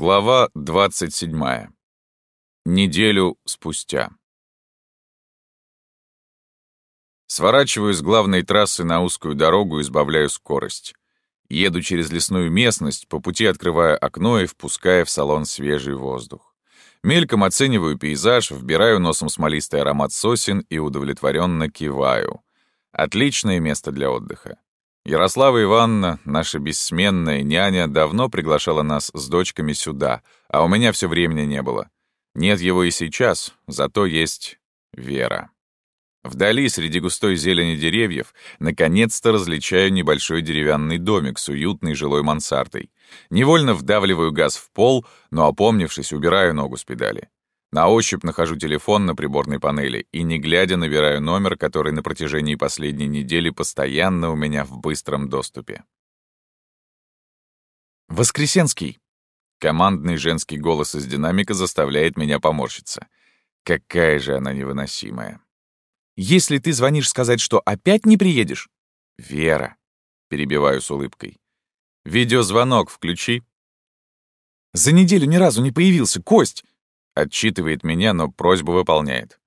Глава 27. Неделю спустя. Сворачиваю с главной трассы на узкую дорогу и избавляю скорость. Еду через лесную местность, по пути открывая окно и впуская в салон свежий воздух. Мельком оцениваю пейзаж, вбираю носом смолистый аромат сосен и удовлетворенно киваю. Отличное место для отдыха. Ярослава Ивановна, наша бессменная няня, давно приглашала нас с дочками сюда, а у меня все времени не было. Нет его и сейчас, зато есть Вера. Вдали, среди густой зелени деревьев, наконец-то различаю небольшой деревянный домик с уютной жилой мансардой. Невольно вдавливаю газ в пол, но, опомнившись, убираю ногу с педали. На ощупь нахожу телефон на приборной панели и, не глядя, набираю номер, который на протяжении последней недели постоянно у меня в быстром доступе. «Воскресенский!» Командный женский голос из динамика заставляет меня поморщиться. Какая же она невыносимая. «Если ты звонишь сказать, что опять не приедешь...» «Вера!» — перебиваю с улыбкой. «Видеозвонок включи». «За неделю ни разу не появился, Кость! Отчитывает меня, но просьбу выполняет.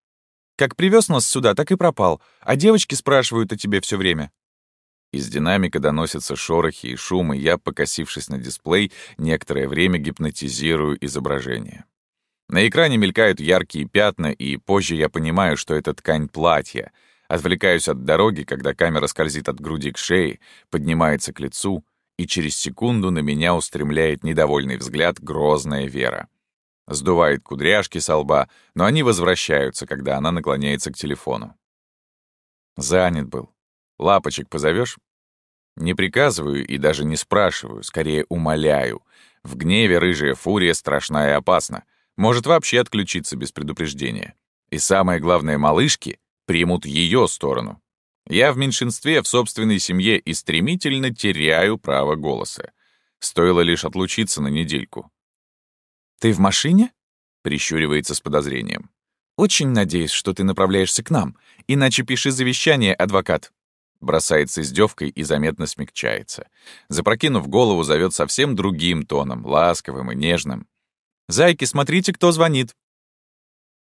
Как привез нас сюда, так и пропал, а девочки спрашивают о тебе все время. Из динамика доносятся шорохи и шумы, я, покосившись на дисплей, некоторое время гипнотизирую изображение. На экране мелькают яркие пятна, и позже я понимаю, что это ткань платья. Отвлекаюсь от дороги, когда камера скользит от груди к шее, поднимается к лицу, и через секунду на меня устремляет недовольный взгляд грозная Вера сдувает кудряшки со лба, но они возвращаются, когда она наклоняется к телефону. Занят был. Лапочек позовешь? Не приказываю и даже не спрашиваю, скорее умоляю. В гневе рыжая фурия страшна и опасна. Может вообще отключиться без предупреждения. И самое главное, малышки примут ее сторону. Я в меньшинстве в собственной семье и стремительно теряю право голоса. Стоило лишь отлучиться на недельку. «Ты в машине?» — прищуривается с подозрением. «Очень надеюсь, что ты направляешься к нам, иначе пиши завещание, адвокат». Бросается издевкой и заметно смягчается. Запрокинув голову, зовет совсем другим тоном, ласковым и нежным. «Зайки, смотрите, кто звонит!»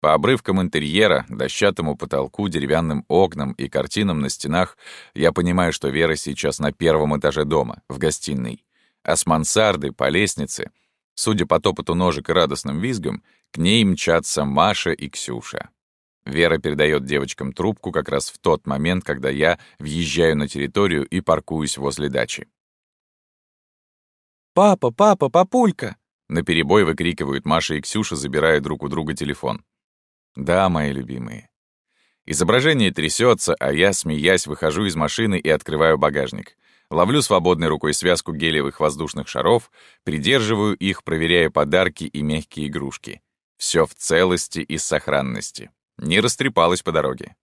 По обрывкам интерьера, дощатому потолку, деревянным окнам и картинам на стенах я понимаю, что Вера сейчас на первом этаже дома, в гостиной. А с мансарды по лестнице — Судя по топоту ножек и радостным визгам, к ней мчатся Маша и Ксюша. Вера передает девочкам трубку как раз в тот момент, когда я въезжаю на территорию и паркуюсь возле дачи. «Папа, папа, папулька!» Наперебой выкрикивают Маша и Ксюша, забирая друг у друга телефон. «Да, мои любимые». Изображение трясется, а я, смеясь, выхожу из машины и открываю багажник. Ловлю свободной рукой связку гелевых воздушных шаров, придерживаю их, проверяя подарки и мягкие игрушки. Все в целости и сохранности. Не растрепалась по дороге.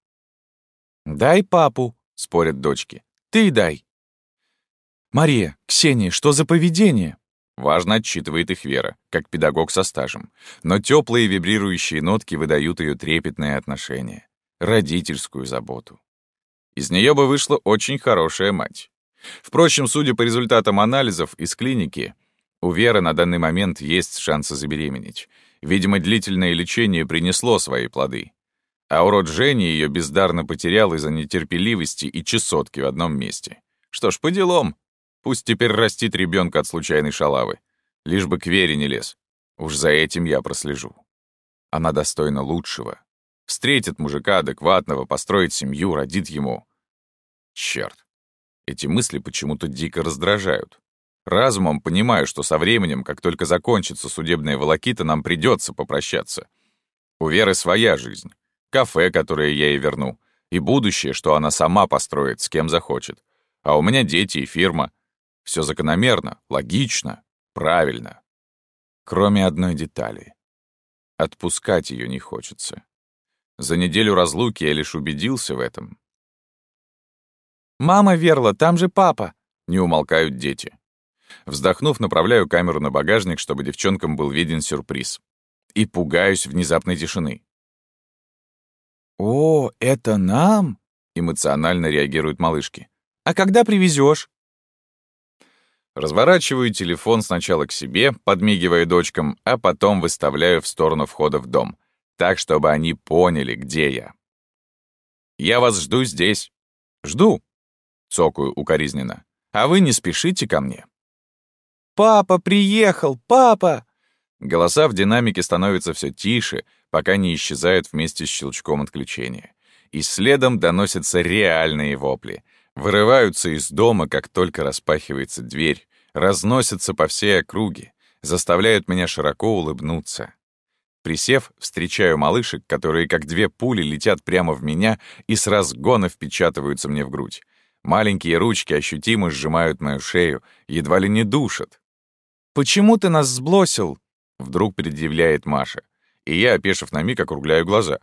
«Дай папу», — спорят дочки. «Ты дай». «Мария, Ксения, что за поведение?» Важно отчитывает их Вера, как педагог со стажем. Но теплые вибрирующие нотки выдают ее трепетное отношение, родительскую заботу. Из нее бы вышла очень хорошая мать. Впрочем, судя по результатам анализов из клиники, у Веры на данный момент есть шансы забеременеть. Видимо, длительное лечение принесло свои плоды. А урод Жени ее бездарно потерял из-за нетерпеливости и чесотки в одном месте. Что ж, по делам. Пусть теперь растит ребенка от случайной шалавы. Лишь бы к Вере не лез. Уж за этим я прослежу. Она достойна лучшего. Встретит мужика адекватного, построит семью, родит ему. Черт. Эти мысли почему-то дико раздражают. Разумом понимаю, что со временем, как только закончится судебная волокита, нам придется попрощаться. У Веры своя жизнь, кафе, которое я ей верну, и будущее, что она сама построит, с кем захочет. А у меня дети и фирма. Все закономерно, логично, правильно. Кроме одной детали. Отпускать ее не хочется. За неделю разлуки я лишь убедился в этом. «Мама Верла, там же папа!» — не умолкают дети. Вздохнув, направляю камеру на багажник, чтобы девчонкам был виден сюрприз. И пугаюсь внезапной тишины. «О, это нам?» — эмоционально реагируют малышки. «А когда привезешь? Разворачиваю телефон сначала к себе, подмигивая дочкам, а потом выставляю в сторону входа в дом, так, чтобы они поняли, где я. «Я вас жду здесь». «Жду», — цокаю укоризненно. «А вы не спешите ко мне». «Папа приехал! Папа!» Голоса в динамике становятся все тише, пока не исчезают вместе с щелчком отключения. И следом доносятся реальные вопли. Вырываются из дома, как только распахивается дверь, разносятся по всей округе, заставляют меня широко улыбнуться. Присев, встречаю малышек, которые как две пули летят прямо в меня и с разгона впечатываются мне в грудь. Маленькие ручки ощутимо сжимают мою шею, едва ли не душат. «Почему ты нас сблосил?» — вдруг предъявляет Маша. И я, опешив на миг, округляю глаза.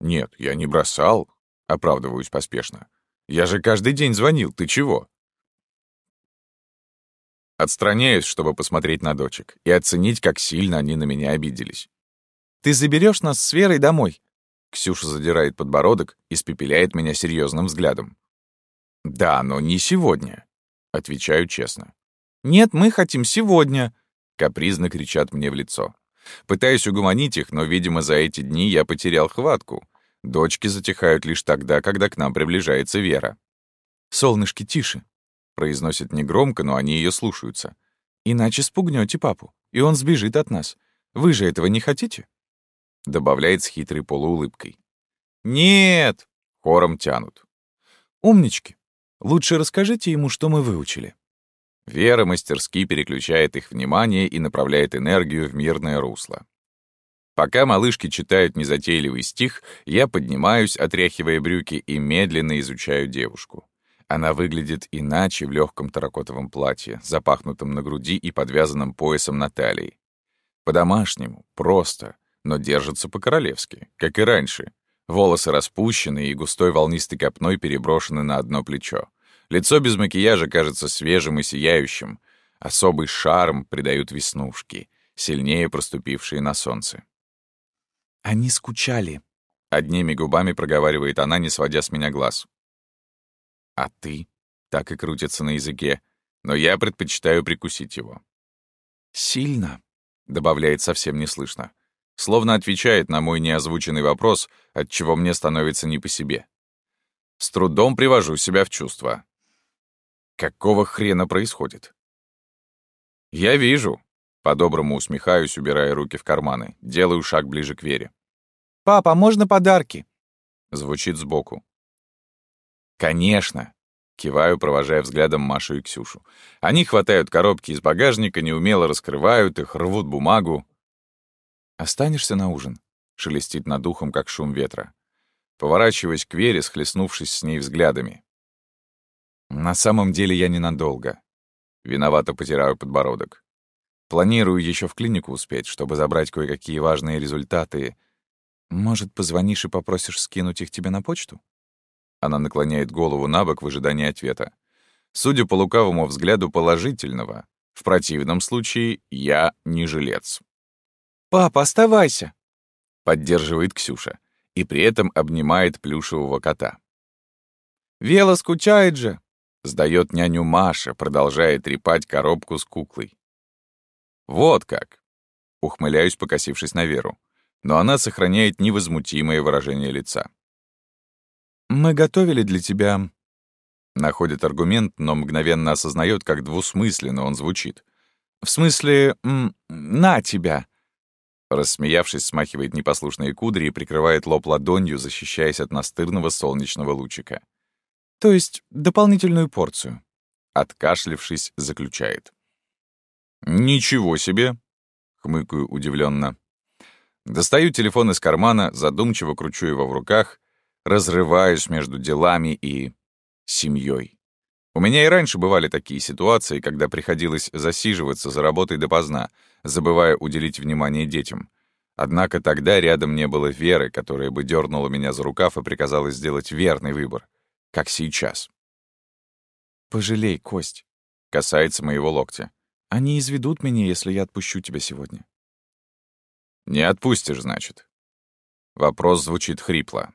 «Нет, я не бросал», — оправдываюсь поспешно. «Я же каждый день звонил, ты чего?» Отстраняюсь, чтобы посмотреть на дочек и оценить, как сильно они на меня обиделись. «Ты заберешь нас с Верой домой?» Ксюша задирает подбородок и спепеляет меня серьезным взглядом. «Да, но не сегодня», — отвечаю честно. «Нет, мы хотим сегодня!» — капризно кричат мне в лицо. Пытаюсь угомонить их, но, видимо, за эти дни я потерял хватку. Дочки затихают лишь тогда, когда к нам приближается Вера. «Солнышки, тише!» — произносит негромко, но они ее слушаются. «Иначе спугнете папу, и он сбежит от нас. Вы же этого не хотите?» Добавляет с хитрой полуулыбкой. «Нет!» — хором тянут. «Умнички! Лучше расскажите ему, что мы выучили». Вера мастерски переключает их внимание и направляет энергию в мирное русло. Пока малышки читают незатейливый стих, я поднимаюсь, отряхивая брюки, и медленно изучаю девушку. Она выглядит иначе в легком таракотовом платье, запахнутом на груди и подвязанном поясом на талии. По-домашнему, просто, но держится по-королевски, как и раньше. Волосы распущены и густой волнистой копной переброшены на одно плечо. Лицо без макияжа кажется свежим и сияющим. Особый шарм придают веснушки, сильнее проступившие на солнце. «Они скучали», — одними губами проговаривает она, не сводя с меня глаз. «А ты?» — так и крутится на языке, но я предпочитаю прикусить его. «Сильно», — добавляет совсем неслышно, словно отвечает на мой неозвученный вопрос, от чего мне становится не по себе. С трудом привожу себя в чувство. Какого хрена происходит? Я вижу. По-доброму усмехаюсь, убирая руки в карманы. Делаю шаг ближе к Вере. «Папа, можно подарки?» Звучит сбоку. «Конечно!» Киваю, провожая взглядом Машу и Ксюшу. Они хватают коробки из багажника, неумело раскрывают их, рвут бумагу. «Останешься на ужин?» — шелестит над ухом, как шум ветра. Поворачиваясь к Вере, схлестнувшись с ней взглядами. На самом деле я ненадолго. Виновато потираю подбородок. Планирую еще в клинику успеть, чтобы забрать кое-какие важные результаты. Может, позвонишь и попросишь скинуть их тебе на почту? Она наклоняет голову на бок в ожидании ответа. Судя по лукавому взгляду положительного, в противном случае я не жилец. «Папа, оставайся!» — поддерживает Ксюша и при этом обнимает плюшевого кота. «Вела скучает же!» Сдаёт няню Маша, продолжая трепать коробку с куклой. «Вот как!» — ухмыляюсь, покосившись на Веру. Но она сохраняет невозмутимое выражение лица. «Мы готовили для тебя...» Находит аргумент, но мгновенно осознает, как двусмысленно он звучит. «В смысле, на тебя!» Рассмеявшись, смахивает непослушные кудри и прикрывает лоб ладонью, защищаясь от настырного солнечного лучика. То есть дополнительную порцию. Откашлившись, заключает. «Ничего себе!» — хмыкаю удивленно. Достаю телефон из кармана, задумчиво кручу его в руках, разрываюсь между делами и... семьей. У меня и раньше бывали такие ситуации, когда приходилось засиживаться за работой допоздна, забывая уделить внимание детям. Однако тогда рядом не было Веры, которая бы дернула меня за рукав и приказала сделать верный выбор как сейчас. «Пожалей, Кость», — касается моего локтя. «Они изведут меня, если я отпущу тебя сегодня». «Не отпустишь, значит?» Вопрос звучит хрипло.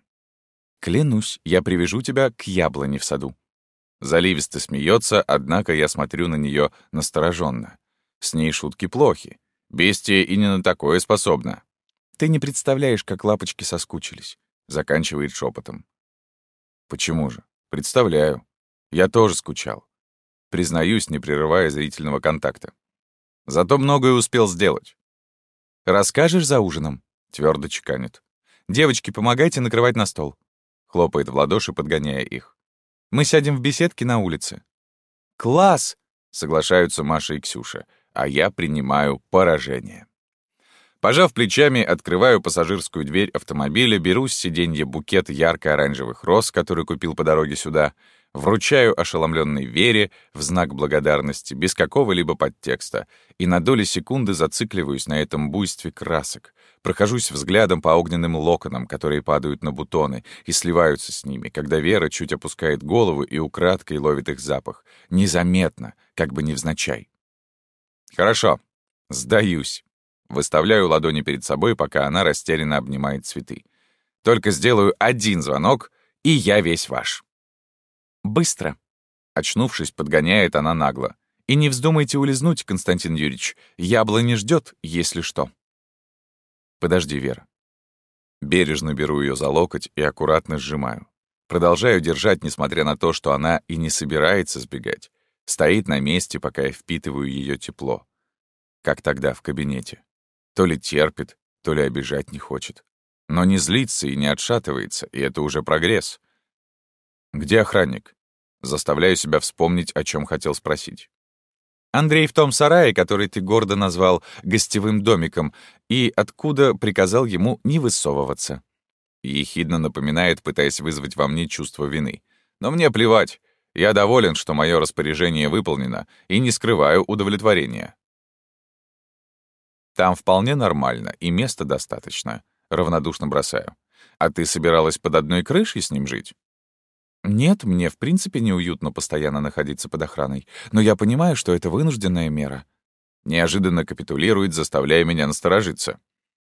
«Клянусь, я привяжу тебя к яблоне в саду». Заливисто смеется, однако я смотрю на нее настороженно. С ней шутки плохи. Бестия и не на такое способна. Ты не представляешь, как лапочки соскучились. Заканчивает шепотом. Почему же? Представляю. Я тоже скучал. Признаюсь, не прерывая зрительного контакта. Зато многое успел сделать. «Расскажешь за ужином?» — твердо чеканит. «Девочки, помогайте накрывать на стол». Хлопает в ладоши, подгоняя их. «Мы сядем в беседке на улице». «Класс!» — соглашаются Маша и Ксюша, а я принимаю поражение. Пожав плечами, открываю пассажирскую дверь автомобиля, беру с сиденья букет ярко-оранжевых роз, который купил по дороге сюда, вручаю ошеломленной Вере в знак благодарности, без какого-либо подтекста, и на доли секунды зацикливаюсь на этом буйстве красок, прохожусь взглядом по огненным локонам, которые падают на бутоны и сливаются с ними, когда Вера чуть опускает голову и украдкой ловит их запах, незаметно, как бы невзначай. «Хорошо, сдаюсь». Выставляю ладони перед собой, пока она растерянно обнимает цветы. Только сделаю один звонок, и я весь ваш. Быстро. Очнувшись, подгоняет она нагло. И не вздумайте улизнуть, Константин Юрьевич. Яблони ждет, если что. Подожди, Вера. Бережно беру ее за локоть и аккуратно сжимаю. Продолжаю держать, несмотря на то, что она и не собирается сбегать. Стоит на месте, пока я впитываю ее тепло. Как тогда в кабинете. То ли терпит, то ли обижать не хочет. Но не злится и не отшатывается, и это уже прогресс. «Где охранник?» Заставляю себя вспомнить, о чем хотел спросить. «Андрей в том сарае, который ты гордо назвал гостевым домиком, и откуда приказал ему не высовываться». Ехидно напоминает, пытаясь вызвать во мне чувство вины. «Но мне плевать. Я доволен, что мое распоряжение выполнено, и не скрываю удовлетворения. Там вполне нормально, и места достаточно. Равнодушно бросаю. А ты собиралась под одной крышей с ним жить? Нет, мне в принципе неуютно постоянно находиться под охраной, но я понимаю, что это вынужденная мера. Неожиданно капитулирует, заставляя меня насторожиться.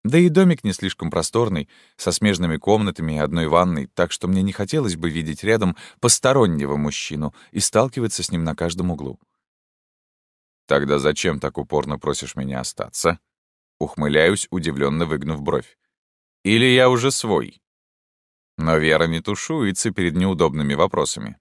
Да и домик не слишком просторный, со смежными комнатами и одной ванной, так что мне не хотелось бы видеть рядом постороннего мужчину и сталкиваться с ним на каждом углу. «Тогда зачем так упорно просишь меня остаться?» Ухмыляюсь, удивленно выгнув бровь. «Или я уже свой?» Но Вера не тушуется перед неудобными вопросами.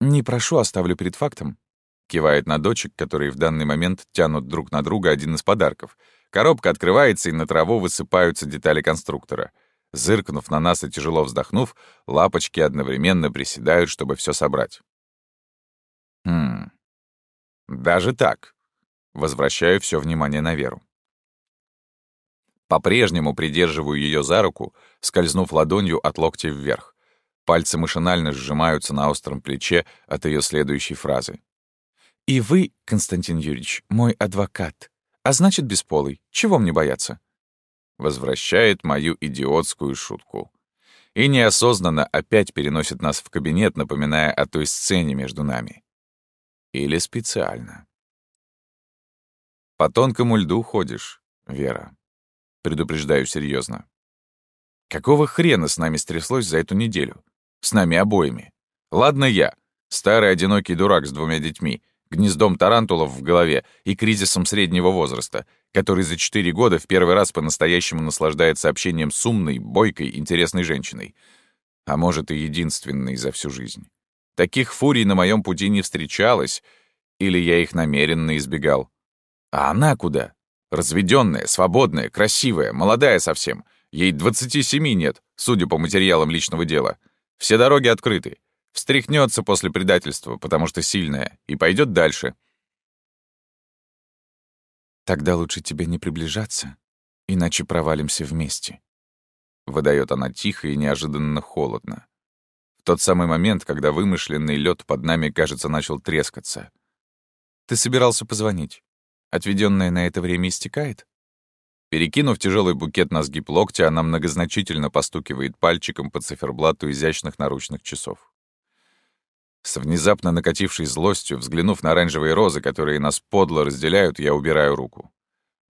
«Не прошу, оставлю перед фактом», — кивает на дочек, которые в данный момент тянут друг на друга один из подарков. Коробка открывается, и на траву высыпаются детали конструктора. Зыркнув на нас и тяжело вздохнув, лапочки одновременно приседают, чтобы все собрать. Хм. Даже так. Возвращаю все внимание на Веру. По-прежнему придерживаю ее за руку, скользнув ладонью от локтя вверх. Пальцы машинально сжимаются на остром плече от ее следующей фразы. «И вы, Константин Юрьевич, мой адвокат, а значит, бесполый. Чего мне бояться?» Возвращает мою идиотскую шутку. И неосознанно опять переносит нас в кабинет, напоминая о той сцене между нами. Или специально. По тонкому льду ходишь, Вера. Предупреждаю серьезно. Какого хрена с нами стряслось за эту неделю? С нами обоими. Ладно я, старый одинокий дурак с двумя детьми, гнездом тарантулов в голове и кризисом среднего возраста, который за четыре года в первый раз по-настоящему наслаждается общением с умной, бойкой, интересной женщиной. А может, и единственной за всю жизнь. Таких фурий на моем пути не встречалось, или я их намеренно избегал. А она куда? Разведенная, свободная, красивая, молодая совсем. Ей 27 нет, судя по материалам личного дела. Все дороги открыты. Встряхнется после предательства, потому что сильная, и пойдет дальше. «Тогда лучше тебе не приближаться, иначе провалимся вместе», — выдает она тихо и неожиданно холодно. В тот самый момент, когда вымышленный лед под нами, кажется, начал трескаться. «Ты собирался позвонить?» Отведенное на это время истекает? Перекинув тяжелый букет на сгиб локтя, она многозначительно постукивает пальчиком по циферблату изящных наручных часов. С внезапно накатившей злостью, взглянув на оранжевые розы, которые нас подло разделяют, я убираю руку.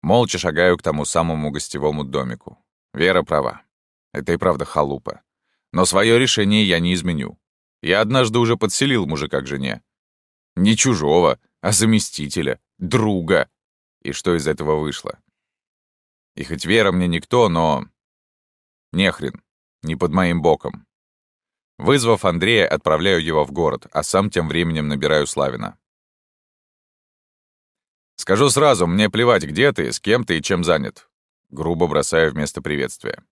Молча шагаю к тому самому гостевому домику. Вера права. Это и правда халупа. Но свое решение я не изменю. Я однажды уже подселил мужика к жене. Не чужого, а заместителя, друга. И что из этого вышло? И хоть Вера мне никто, но... Нехрен, не под моим боком. Вызвав Андрея, отправляю его в город, а сам тем временем набираю Славина. «Скажу сразу, мне плевать, где ты, с кем ты и чем занят». Грубо бросаю вместо приветствия.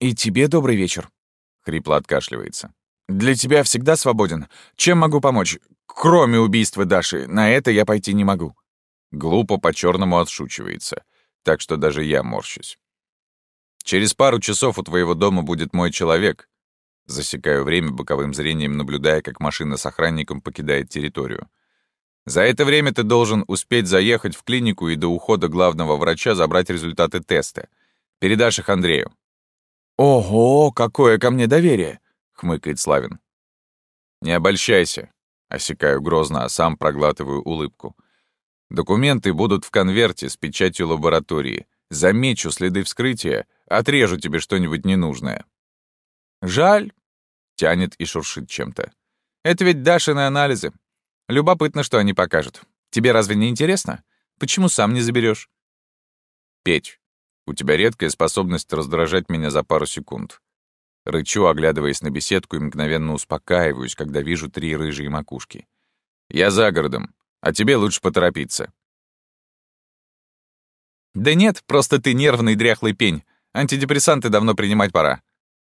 «И тебе добрый вечер», — хрипло откашливается. «Для тебя всегда свободен. Чем могу помочь? Кроме убийства Даши, на это я пойти не могу». Глупо по-черному отшучивается, так что даже я морщусь. «Через пару часов у твоего дома будет мой человек». Засекаю время боковым зрением, наблюдая, как машина с охранником покидает территорию. За это время ты должен успеть заехать в клинику и до ухода главного врача забрать результаты теста. Передашь их Андрею. «Ого, какое ко мне доверие!» — хмыкает Славин. «Не обольщайся», — осекаю грозно, а сам проглатываю улыбку. «Документы будут в конверте с печатью лаборатории. Замечу следы вскрытия, отрежу тебе что-нибудь ненужное». «Жаль», — тянет и шуршит чем-то. «Это ведь Дашины анализы. Любопытно, что они покажут. Тебе разве не интересно? Почему сам не заберешь? Петь, у тебя редкая способность раздражать меня за пару секунд. Рычу, оглядываясь на беседку, и мгновенно успокаиваюсь, когда вижу три рыжие макушки. Я за городом, а тебе лучше поторопиться. Да нет, просто ты нервный дряхлый пень. Антидепрессанты давно принимать пора.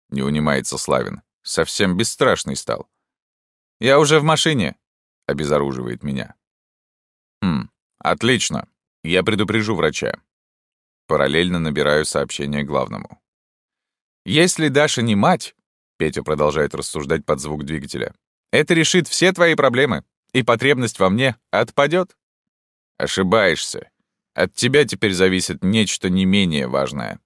Не унимается Славин. Совсем бесстрашный стал. Я уже в машине обезоруживает меня. Хм, отлично. Я предупрежу врача. Параллельно набираю сообщение главному. «Если Даша не мать», — Петя продолжает рассуждать под звук двигателя, «это решит все твои проблемы, и потребность во мне отпадет. Ошибаешься. От тебя теперь зависит нечто не менее важное.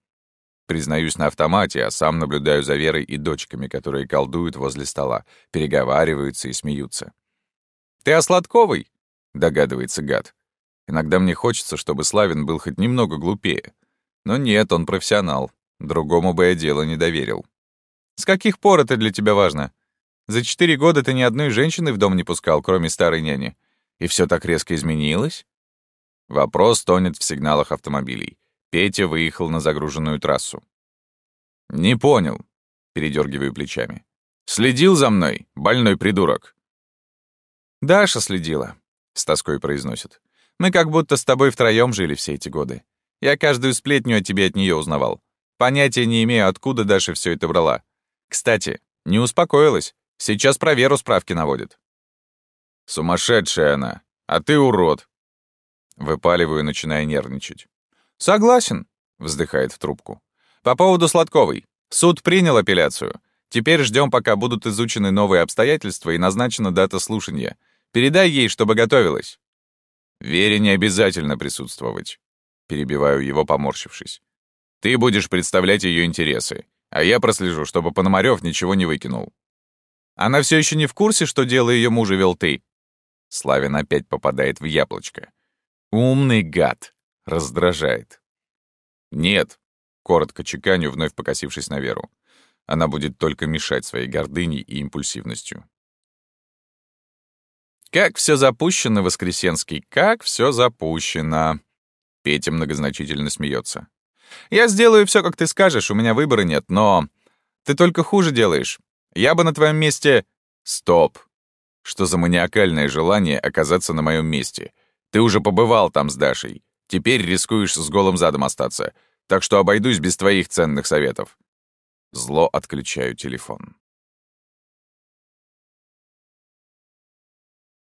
Признаюсь на автомате, а сам наблюдаю за Верой и дочками, которые колдуют возле стола, переговариваются и смеются. «Ты о Сладковой?» — догадывается гад. Иногда мне хочется, чтобы Славин был хоть немного глупее. Но нет, он профессионал. Другому бы я дело не доверил. «С каких пор это для тебя важно? За четыре года ты ни одной женщины в дом не пускал, кроме старой няни. И все так резко изменилось?» Вопрос тонет в сигналах автомобилей. Петя выехал на загруженную трассу. «Не понял», — передергиваю плечами. «Следил за мной, больной придурок?» «Даша следила», — с тоской произносит. «Мы как будто с тобой втроём жили все эти годы. Я каждую сплетню о тебе от неё узнавал. Понятия не имею, откуда Даша всё это брала. Кстати, не успокоилась. Сейчас про Веру справки наводит». «Сумасшедшая она, а ты урод!» Выпаливаю, начиная нервничать. «Согласен», — вздыхает в трубку. «По поводу Сладковой. Суд принял апелляцию. Теперь ждем, пока будут изучены новые обстоятельства и назначена дата слушания. Передай ей, чтобы готовилась». «Вере не обязательно присутствовать», — перебиваю его, поморщившись. «Ты будешь представлять ее интересы, а я прослежу, чтобы Пономарев ничего не выкинул». «Она все еще не в курсе, что дело ее мужа вел ты?» Славин опять попадает в яблочко. «Умный гад!» — раздражает. «Нет», — коротко чеканю, вновь покосившись на Веру. Она будет только мешать своей гордыней и импульсивностью. «Как все запущено, Воскресенский, как все запущено!» Петя многозначительно смеется. «Я сделаю все, как ты скажешь, у меня выбора нет, но... Ты только хуже делаешь. Я бы на твоем месте...» «Стоп! Что за маниакальное желание оказаться на моем месте? Ты уже побывал там с Дашей. Теперь рискуешь с голым задом остаться. Так что обойдусь без твоих ценных советов. Зло отключаю телефон.